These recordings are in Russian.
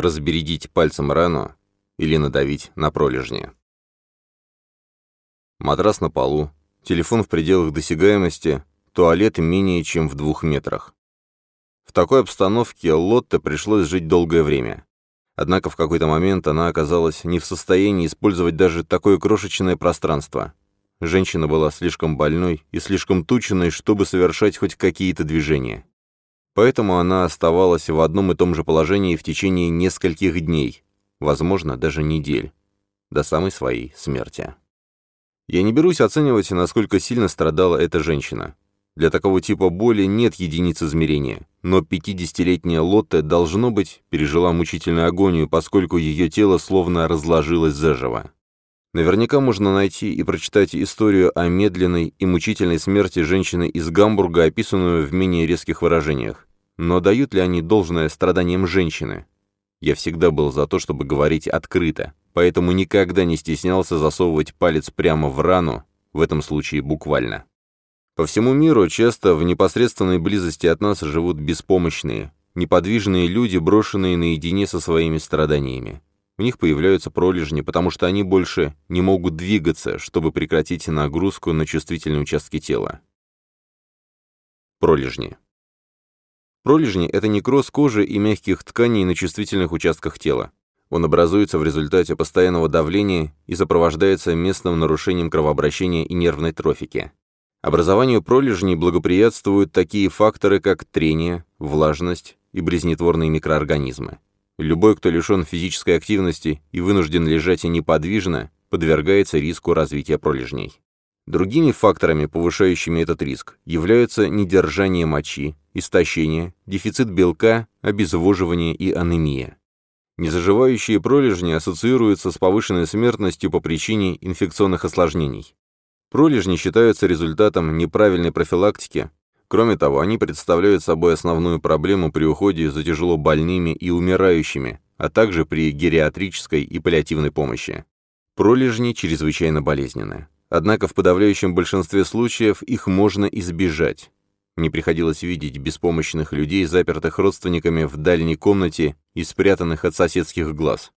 разбередить пальцем рану или надавить на пролежни. Матрас на полу, телефон в пределах досягаемости, туалет менее чем в двух метрах. В такой обстановке Лотте пришлось жить долгое время. Однако в какой-то момент она оказалась не в состоянии использовать даже такое крошечное пространство. Женщина была слишком больной и слишком тученной, чтобы совершать хоть какие-то движения. Поэтому она оставалась в одном и том же положении в течение нескольких дней, возможно, даже недель, до самой своей смерти. Я не берусь оценивать, насколько сильно страдала эта женщина. Для такого типа боли нет единиц измерения, но 50-летняя Лотте, должно быть, пережила мучительную агонию, поскольку ее тело словно разложилось заживо. Наверняка можно найти и прочитать историю о медленной и мучительной смерти женщины из Гамбурга, описанную в менее резких выражениях. Но дают ли они должное страданиям женщины? Я всегда был за то, чтобы говорить открыто, поэтому никогда не стеснялся засовывать палец прямо в рану, в этом случае буквально. По всему миру часто в непосредственной близости от нас живут беспомощные, неподвижные люди, брошенные наедине со своими страданиями. У них появляются пролежни, потому что они больше не могут двигаться, чтобы прекратить нагрузку на чувствительные участки тела. Пролежни. Пролежни – это некроз кожи и мягких тканей на чувствительных участках тела. Он образуется в результате постоянного давления и сопровождается местным нарушением кровообращения и нервной трофики. Образованию пролежней благоприятствуют такие факторы, как трение, влажность и близнетворные микроорганизмы. Любой, кто лишен физической активности и вынужден лежать неподвижно, подвергается риску развития пролежней. Другими факторами, повышающими этот риск, являются недержание мочи, истощение, дефицит белка, обезвоживание и анемия. Незаживающие пролежни ассоциируются с повышенной смертностью по причине инфекционных осложнений. Пролежни считаются результатом неправильной профилактики. Кроме того, они представляют собой основную проблему при уходе за тяжело больными и умирающими, а также при гериатрической и паллиативной помощи. Пролежни чрезвычайно болезненны. Однако в подавляющем большинстве случаев их можно избежать. Мне приходилось видеть беспомощных людей, запертых родственниками в дальней комнате и спрятанных от соседских глаз.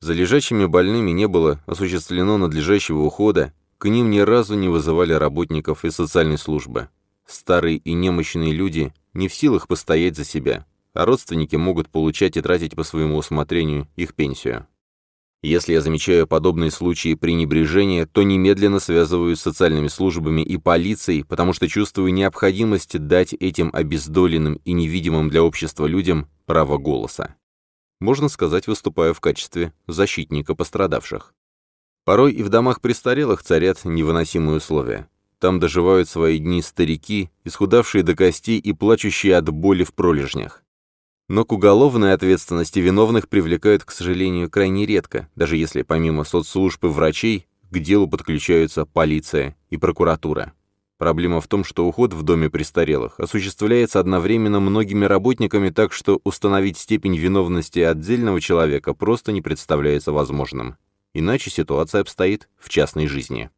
За лежачими больными не было осуществлено надлежащего ухода, к ним ни разу не вызывали работников из социальной службы. Старые и немощные люди не в силах постоять за себя, а родственники могут получать и тратить по своему усмотрению их пенсию. Если я замечаю подобные случаи пренебрежения, то немедленно связываюсь с социальными службами и полицией, потому что чувствую необходимость дать этим обездоленным и невидимым для общества людям право голоса. Можно сказать, выступаю в качестве защитника пострадавших. Порой и в домах престарелых царят невыносимые условия. Там доживают свои дни старики, исхудавшие до костей и плачущие от боли в пролежнях. Но к уголовной ответственности виновных привлекают, к сожалению, крайне редко, даже если помимо соцслужб и врачей к делу подключаются полиция и прокуратура. Проблема в том, что уход в доме престарелых осуществляется одновременно многими работниками, так что установить степень виновности отдельного человека просто не представляется возможным иначе ситуация обстоит в частной жизни.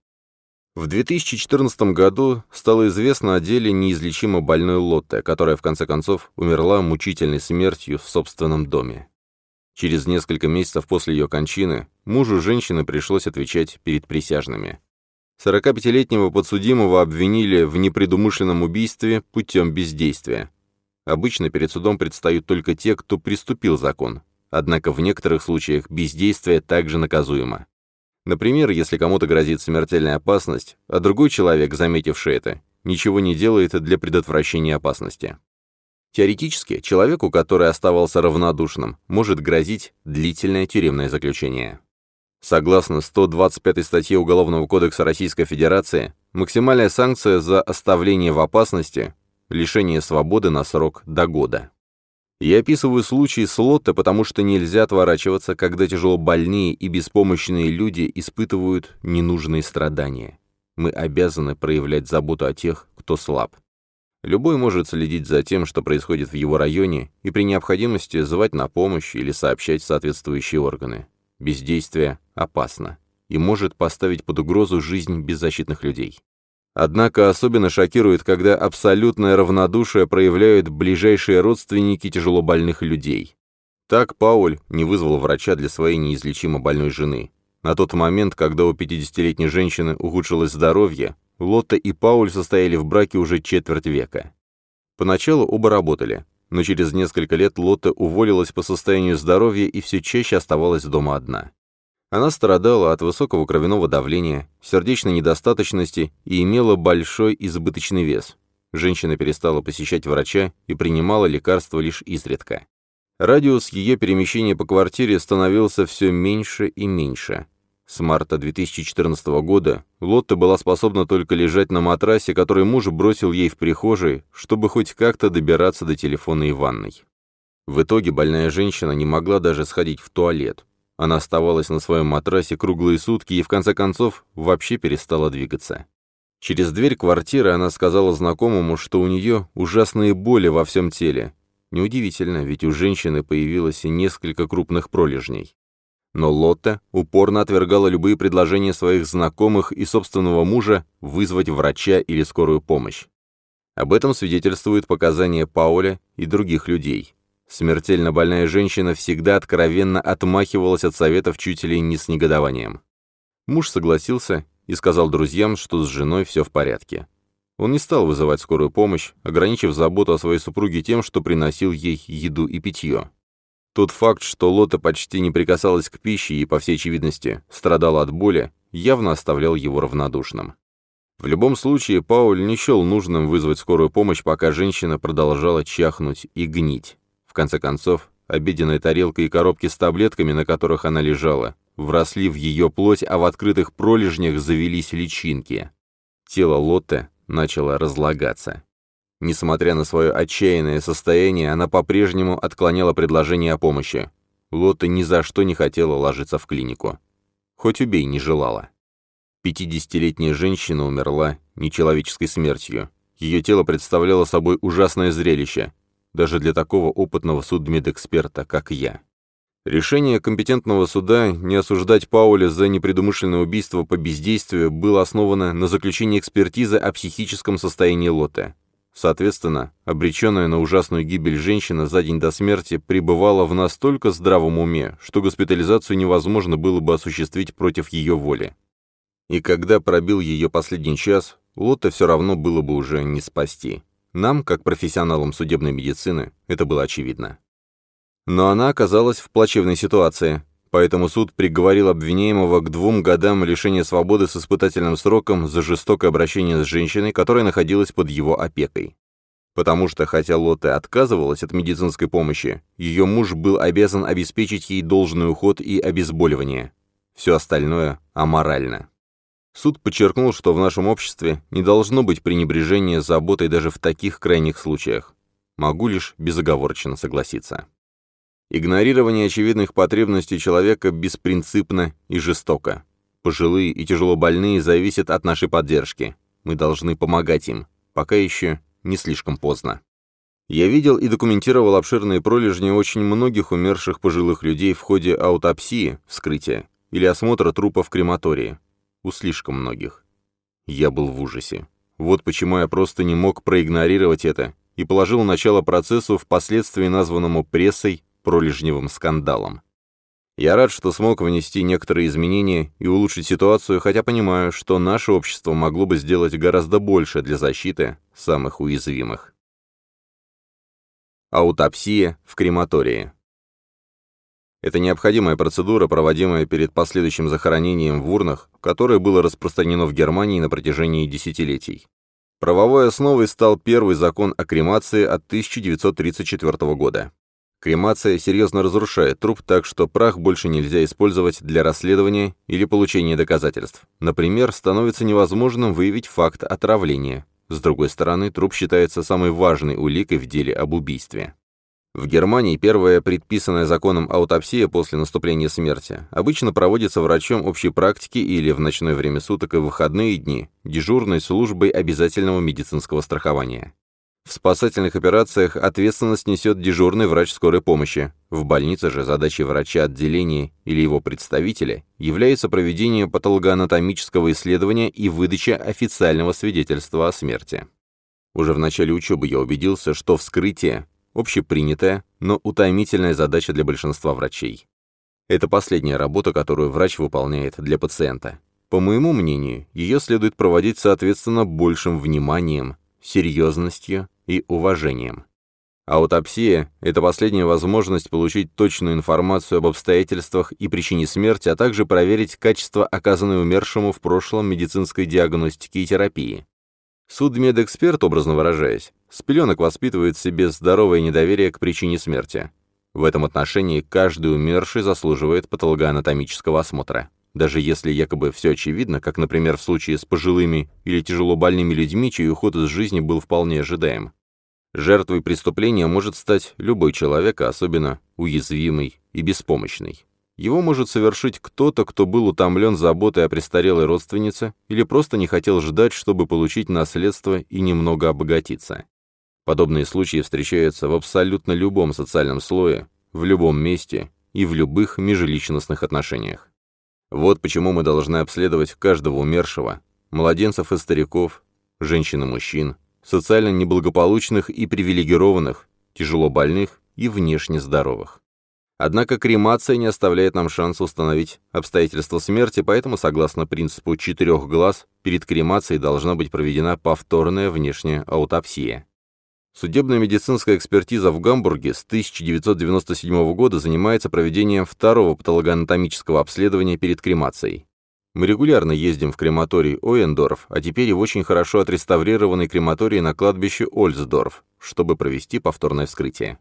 В 2014 году стало известно о деле неизлечимо больной Лотте, которая в конце концов умерла мучительной смертью в собственном доме. Через несколько месяцев после ее кончины мужу женщины пришлось отвечать перед присяжными. 45-летнего подсудимого обвинили в непредумышленном убийстве путем бездействия. Обычно перед судом предстают только те, кто приступил закон, Однако в некоторых случаях бездействие также наказуемо. Например, если кому-то грозит смертельная опасность, а другой человек, заметивший это, ничего не делает для предотвращения опасности. Теоретически, человеку, который оставался равнодушным, может грозить длительное тюремное заключение. Согласно 125 статье Уголовного кодекса Российской Федерации, максимальная санкция за оставление в опасности – лишение свободы на срок до года. Я описываю случай с потому что нельзя отворачиваться, когда тяжело больные и беспомощные люди испытывают ненужные страдания. Мы обязаны проявлять заботу о тех, кто слаб. Любой может следить за тем, что происходит в его районе, и при необходимости звать на помощь или сообщать соответствующие органы. Бездействие опасно и может поставить под угрозу жизнь беззащитных людей. Однако особенно шокирует, когда абсолютное равнодушие проявляют ближайшие родственники тяжелобольных людей. Так Пауль не вызвал врача для своей неизлечимо больной жены. На тот момент, когда у 50-летней женщины ухудшилось здоровье, Лотта и Пауль состояли в браке уже четверть века. Поначалу оба работали, но через несколько лет Лотта уволилась по состоянию здоровья и все чаще оставалась дома одна. Она страдала от высокого кровяного давления, сердечной недостаточности и имела большой избыточный вес. Женщина перестала посещать врача и принимала лекарства лишь изредка. Радиус ее перемещения по квартире становился все меньше и меньше. С марта 2014 года Лотта была способна только лежать на матрасе, который муж бросил ей в прихожей, чтобы хоть как-то добираться до телефона и ванной. В итоге больная женщина не могла даже сходить в туалет. Она оставалась на своем матрасе круглые сутки и, в конце концов, вообще перестала двигаться. Через дверь квартиры она сказала знакомому, что у нее ужасные боли во всем теле. Неудивительно, ведь у женщины появилось несколько крупных пролежней. Но Лотта упорно отвергала любые предложения своих знакомых и собственного мужа вызвать врача или скорую помощь. Об этом свидетельствуют показания Пауля и других людей. Смертельно больная женщина всегда откровенно отмахивалась от советов чуть ли не с негодованием. Муж согласился и сказал друзьям, что с женой все в порядке. Он не стал вызывать скорую помощь, ограничив заботу о своей супруге тем, что приносил ей еду и питье. Тот факт, что Лота почти не прикасалась к пище и, по всей очевидности, страдала от боли, явно оставлял его равнодушным. В любом случае, Пауль не счел нужным вызвать скорую помощь, пока женщина продолжала чахнуть и гнить. Конце концов, обеденная тарелка и коробки с таблетками, на которых она лежала, вросли в ее плоть, а в открытых пролежнях завелись личинки. Тело Лотте начало разлагаться. Несмотря на свое отчаянное состояние, она по-прежнему отклоняла предложение о помощи. Лотта ни за что не хотела ложиться в клинику. Хоть убей, не желала. Пятидесятилетняя женщина умерла нечеловеческой смертью. Ее тело представляло собой ужасное зрелище, даже для такого опытного судмедэксперта, как я. Решение компетентного суда не осуждать Пауля за непредумышленное убийство по бездействию было основано на заключении экспертизы о психическом состоянии Лотте. Соответственно, обреченная на ужасную гибель женщина за день до смерти пребывала в настолько здравом уме, что госпитализацию невозможно было бы осуществить против ее воли. И когда пробил ее последний час, Лотта все равно было бы уже не спасти. Нам, как профессионалам судебной медицины, это было очевидно. Но она оказалась в плачевной ситуации, поэтому суд приговорил обвиняемого к двум годам лишения свободы с испытательным сроком за жестокое обращение с женщиной, которая находилась под его опекой. Потому что, хотя Лотте отказывалась от медицинской помощи, ее муж был обязан обеспечить ей должный уход и обезболивание. Все остальное аморально. Суд подчеркнул, что в нашем обществе не должно быть пренебрежения заботой даже в таких крайних случаях. Могу лишь безоговорочно согласиться. Игнорирование очевидных потребностей человека беспринципно и жестоко. Пожилые и тяжело больные зависят от нашей поддержки. Мы должны помогать им, пока еще не слишком поздно. Я видел и документировал обширные пролежни очень многих умерших пожилых людей в ходе аутопсии, вскрытия, или осмотра трупа в крематории. У слишком многих. Я был в ужасе. Вот почему я просто не мог проигнорировать это и положил начало процессу, впоследствии названному прессой пролежневым скандалом. Я рад, что смог внести некоторые изменения и улучшить ситуацию, хотя понимаю, что наше общество могло бы сделать гораздо больше для защиты самых уязвимых. Аутопсия в крематории. Это необходимая процедура, проводимая перед последующим захоронением в урнах, которое было распространено в Германии на протяжении десятилетий. Правовой основой стал первый закон о кремации от 1934 года. Кремация серьезно разрушает труп так, что прах больше нельзя использовать для расследования или получения доказательств. Например, становится невозможным выявить факт отравления. С другой стороны, труп считается самой важной уликой в деле об убийстве. В Германии первая предписанная законом аутопсия после наступления смерти обычно проводится врачом общей практики или в ночное время суток и выходные дни дежурной службой обязательного медицинского страхования. В спасательных операциях ответственность несет дежурный врач скорой помощи. В больнице же задачей врача отделения или его представителя является проведение патологоанатомического исследования и выдача официального свидетельства о смерти. Уже в начале учебы я убедился, что вскрытие общепринятая, но утомительная задача для большинства врачей. Это последняя работа, которую врач выполняет для пациента. По моему мнению, ее следует проводить соответственно большим вниманием, серьезностью и уважением. Аутопсия – это последняя возможность получить точную информацию об обстоятельствах и причине смерти, а также проверить качество оказанной умершему в прошлом медицинской диагностики и терапии. Судмедэксперт, образно выражаясь, с пеленок воспитывает в себе здоровое недоверие к причине смерти. В этом отношении каждый умерший заслуживает патологоанатомического осмотра. Даже если якобы все очевидно, как, например, в случае с пожилыми или тяжелобольными людьми, чей уход из жизни был вполне ожидаем. Жертвой преступления может стать любой человек, а особенно уязвимый и беспомощный. Его может совершить кто-то, кто был утомлен заботой о престарелой родственнице или просто не хотел ждать, чтобы получить наследство и немного обогатиться. Подобные случаи встречаются в абсолютно любом социальном слое, в любом месте и в любых межличностных отношениях. Вот почему мы должны обследовать каждого умершего, младенцев и стариков, женщин и мужчин, социально неблагополучных и привилегированных, тяжело больных и внешне здоровых. Однако кремация не оставляет нам шанса установить обстоятельства смерти, поэтому, согласно принципу четырех глаз, перед кремацией должна быть проведена повторная внешняя аутопсия. Судебная медицинская экспертиза в Гамбурге с 1997 года занимается проведением второго патологоанатомического обследования перед кремацией. Мы регулярно ездим в крематорий Оендорф, а теперь и в очень хорошо отреставрированный крематорий на кладбище Ольсдорф, чтобы провести повторное вскрытие.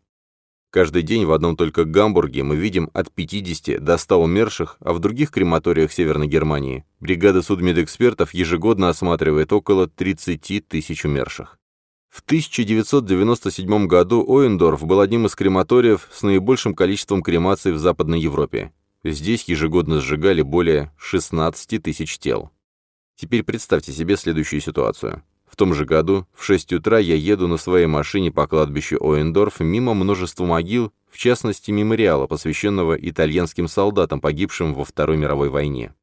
Каждый день в одном только Гамбурге мы видим от 50 до 100 умерших, а в других крематориях Северной Германии бригада судмедэкспертов ежегодно осматривает около 30 тысяч умерших. В 1997 году Оендорф был одним из крематориев с наибольшим количеством кремаций в Западной Европе. Здесь ежегодно сжигали более 16 тысяч тел. Теперь представьте себе следующую ситуацию. В том же году в 6 утра я еду на своей машине по кладбищу Оендорф мимо множества могил, в частности мемориала, посвященного итальянским солдатам, погибшим во Второй мировой войне.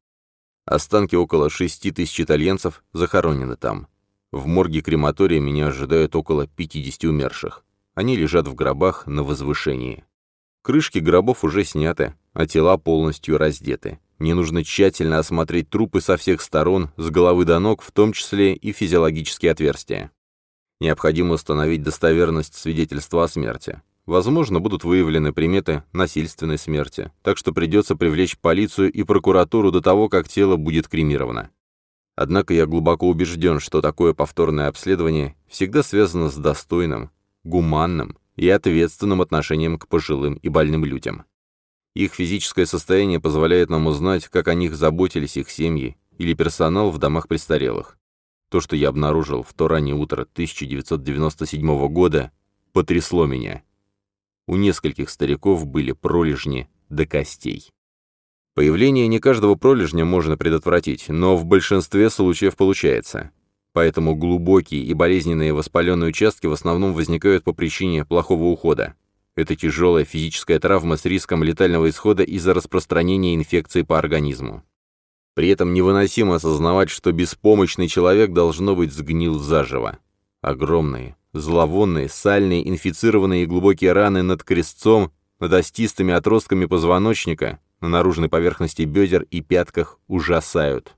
Останки около 6 тысяч итальянцев захоронены там. В морге крематория меня ожидают около 50 умерших. Они лежат в гробах на возвышении. Крышки гробов уже сняты, а тела полностью раздеты. Мне нужно тщательно осмотреть трупы со всех сторон, с головы до ног, в том числе и физиологические отверстия. Необходимо установить достоверность свидетельства о смерти. Возможно, будут выявлены приметы насильственной смерти, так что придется привлечь полицию и прокуратуру до того, как тело будет кремировано. Однако я глубоко убежден, что такое повторное обследование всегда связано с достойным, гуманным и ответственным отношением к пожилым и больным людям. Их физическое состояние позволяет нам узнать, как о них заботились их семьи или персонал в домах престарелых. То, что я обнаружил в то раннее утро 1997 года, потрясло меня. У нескольких стариков были пролежни до костей. Появление не каждого пролежня можно предотвратить, но в большинстве случаев получается. Поэтому глубокие и болезненные воспаленные участки в основном возникают по причине плохого ухода. Это тяжелая физическая травма с риском летального исхода из-за распространения инфекции по организму. При этом невыносимо осознавать, что беспомощный человек должно быть сгнил заживо. Огромные, зловонные, сальные, инфицированные и глубокие раны над крестцом, над остистыми отростками позвоночника, на наружной поверхности бедер и пятках ужасают.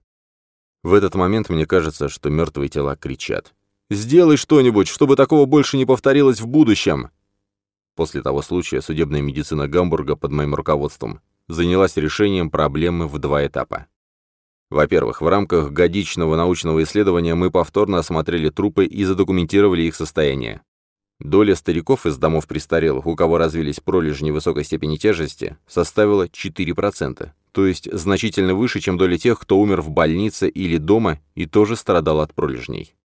В этот момент мне кажется, что мертвые тела кричат. «Сделай что-нибудь, чтобы такого больше не повторилось в будущем!» После того случая судебная медицина Гамбурга под моим руководством занялась решением проблемы в два этапа. Во-первых, в рамках годичного научного исследования мы повторно осмотрели трупы и задокументировали их состояние. Доля стариков из домов престарелых, у кого развились пролежни высокой степени тяжести, составила 4%, то есть значительно выше, чем доля тех, кто умер в больнице или дома и тоже страдал от пролежней.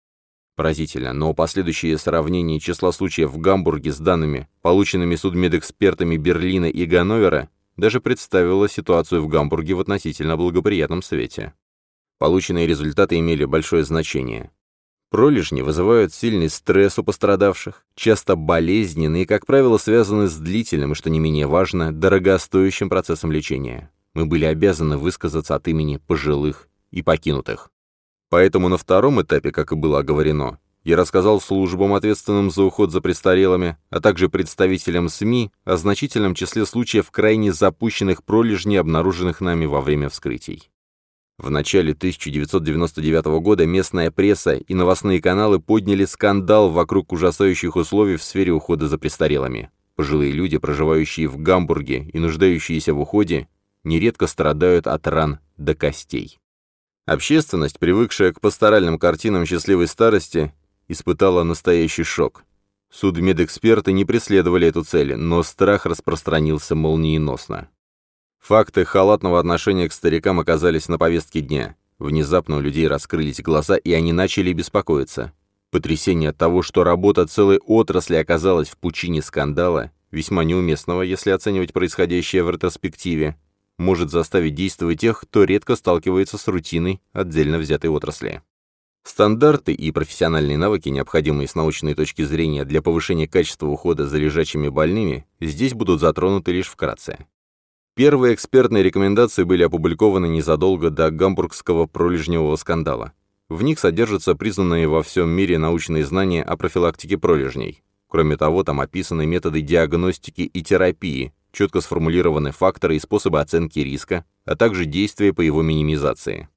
Поразительно, но последующее сравнение числа случаев в Гамбурге с данными, полученными судмедэкспертами Берлина и Ганновера, даже представило ситуацию в Гамбурге в относительно благоприятном свете. Полученные результаты имели большое значение. Пролежни вызывают сильный стресс у пострадавших, часто болезненные и, как правило, связаны с длительным и, что не менее важно, дорогостоящим процессом лечения. Мы были обязаны высказаться от имени пожилых и покинутых. Поэтому на втором этапе, как и было оговорено, Я рассказал службам, ответственным за уход за престарелыми, а также представителям СМИ о значительном числе случаев крайне запущенных пролежней, обнаруженных нами во время вскрытий. В начале 1999 года местная пресса и новостные каналы подняли скандал вокруг ужасающих условий в сфере ухода за престарелыми. Пожилые люди, проживающие в Гамбурге и нуждающиеся в уходе, нередко страдают от ран до костей. Общественность, привыкшая к пасторальным картинам счастливой старости, испытала настоящий шок. Судмедэксперты не преследовали эту цель, но страх распространился молниеносно. Факты халатного отношения к старикам оказались на повестке дня. Внезапно у людей раскрылись глаза, и они начали беспокоиться. Потрясение от того, что работа целой отрасли оказалась в пучине скандала, весьма неуместного, если оценивать происходящее в ретроспективе, может заставить действовать тех, кто редко сталкивается с рутиной отдельно взятой отрасли. Стандарты и профессиональные навыки, необходимые с научной точки зрения для повышения качества ухода за лежачими больными, здесь будут затронуты лишь вкратце. Первые экспертные рекомендации были опубликованы незадолго до гамбургского пролежневого скандала. В них содержатся признанные во всем мире научные знания о профилактике пролежней. Кроме того, там описаны методы диагностики и терапии, четко сформулированы факторы и способы оценки риска, а также действия по его минимизации.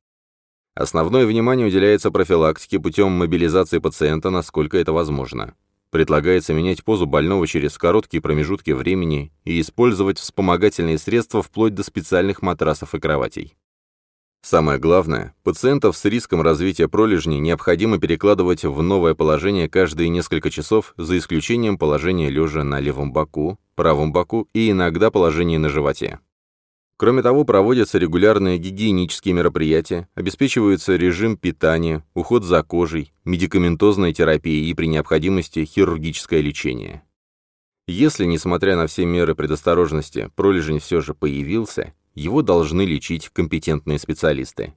Основное внимание уделяется профилактике путем мобилизации пациента, насколько это возможно. Предлагается менять позу больного через короткие промежутки времени и использовать вспомогательные средства вплоть до специальных матрасов и кроватей. Самое главное, пациентов с риском развития пролежней необходимо перекладывать в новое положение каждые несколько часов, за исключением положения лежа на левом боку, правом боку и иногда положения на животе. Кроме того, проводятся регулярные гигиенические мероприятия, обеспечивается режим питания, уход за кожей, медикаментозная терапия и при необходимости хирургическое лечение. Если, несмотря на все меры предосторожности, пролежень все же появился, его должны лечить компетентные специалисты.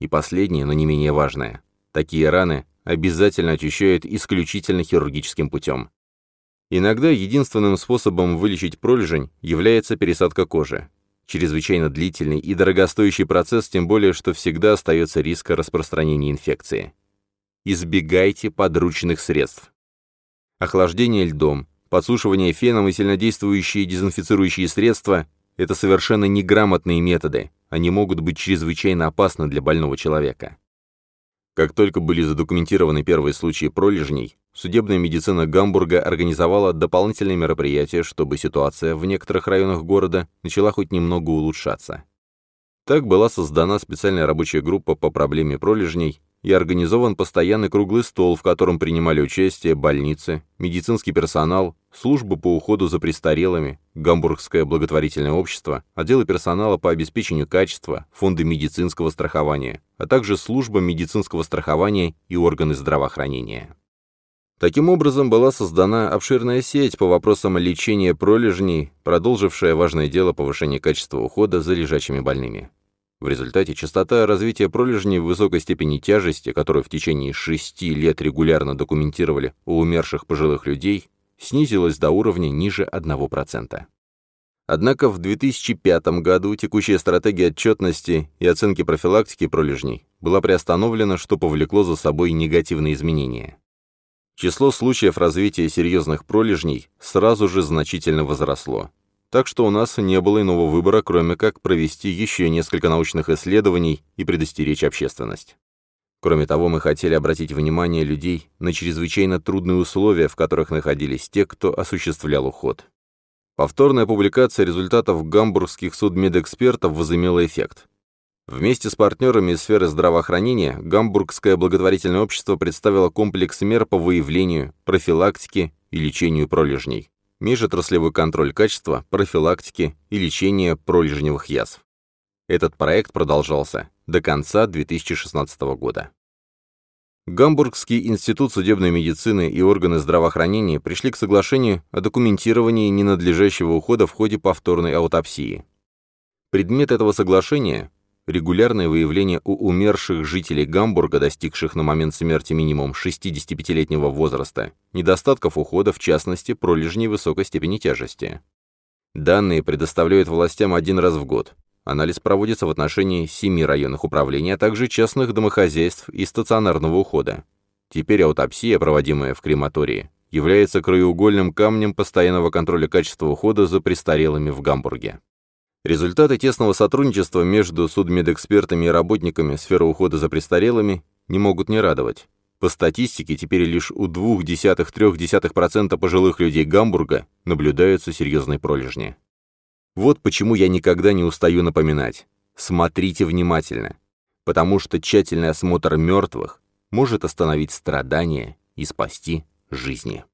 И последнее, но не менее важное. Такие раны обязательно очищают исключительно хирургическим путем. Иногда единственным способом вылечить пролежень является пересадка кожи. Чрезвычайно длительный и дорогостоящий процесс, тем более, что всегда остается риск распространения инфекции. Избегайте подручных средств. Охлаждение льдом, подсушивание феном и сильнодействующие дезинфицирующие средства – это совершенно неграмотные методы, они могут быть чрезвычайно опасны для больного человека. Как только были задокументированы первые случаи пролежней, судебная медицина Гамбурга организовала дополнительные мероприятия, чтобы ситуация в некоторых районах города начала хоть немного улучшаться. Так была создана специальная рабочая группа по проблеме пролежней, и организован постоянный круглый стол, в котором принимали участие больницы, медицинский персонал, служба по уходу за престарелыми, Гамбургское благотворительное общество, отделы персонала по обеспечению качества, фонды медицинского страхования, а также служба медицинского страхования и органы здравоохранения. Таким образом, была создана обширная сеть по вопросам лечения пролежней, продолжившая важное дело повышения качества ухода за лежачими больными. В результате частота развития пролежней в высокой степени тяжести, которую в течение шести лет регулярно документировали у умерших пожилых людей, снизилась до уровня ниже 1%. Однако в 2005 году текущая стратегия отчетности и оценки профилактики пролежней была приостановлена, что повлекло за собой негативные изменения. Число случаев развития серьезных пролежней сразу же значительно возросло так что у нас не было иного выбора, кроме как провести еще несколько научных исследований и предостеречь общественность. Кроме того, мы хотели обратить внимание людей на чрезвычайно трудные условия, в которых находились те, кто осуществлял уход. Повторная публикация результатов гамбургских судмедэкспертов возымела эффект. Вместе с партнерами из сферы здравоохранения Гамбургское благотворительное общество представило комплекс мер по выявлению, профилактике и лечению пролежней межотраслевой контроль качества, профилактики и лечения пролежневых язв. Этот проект продолжался до конца 2016 года. Гамбургский институт судебной медицины и органы здравоохранения пришли к соглашению о документировании ненадлежащего ухода в ходе повторной аутопсии. Предмет этого соглашения регулярное выявление у умерших жителей Гамбурга, достигших на момент смерти минимум 65-летнего возраста, недостатков ухода, в частности, пролежней высокой степени тяжести. Данные предоставляют властям один раз в год. Анализ проводится в отношении семи районных управлений, а также частных домохозяйств и стационарного ухода. Теперь аутопсия, проводимая в крематории, является краеугольным камнем постоянного контроля качества ухода за престарелыми в Гамбурге. Результаты тесного сотрудничества между судмедэкспертами и работниками сферы ухода за престарелыми не могут не радовать. По статистике, теперь лишь у 0,2-0,3% пожилых людей Гамбурга наблюдаются серьезные пролежни. Вот почему я никогда не устаю напоминать. Смотрите внимательно, потому что тщательный осмотр мертвых может остановить страдания и спасти жизни.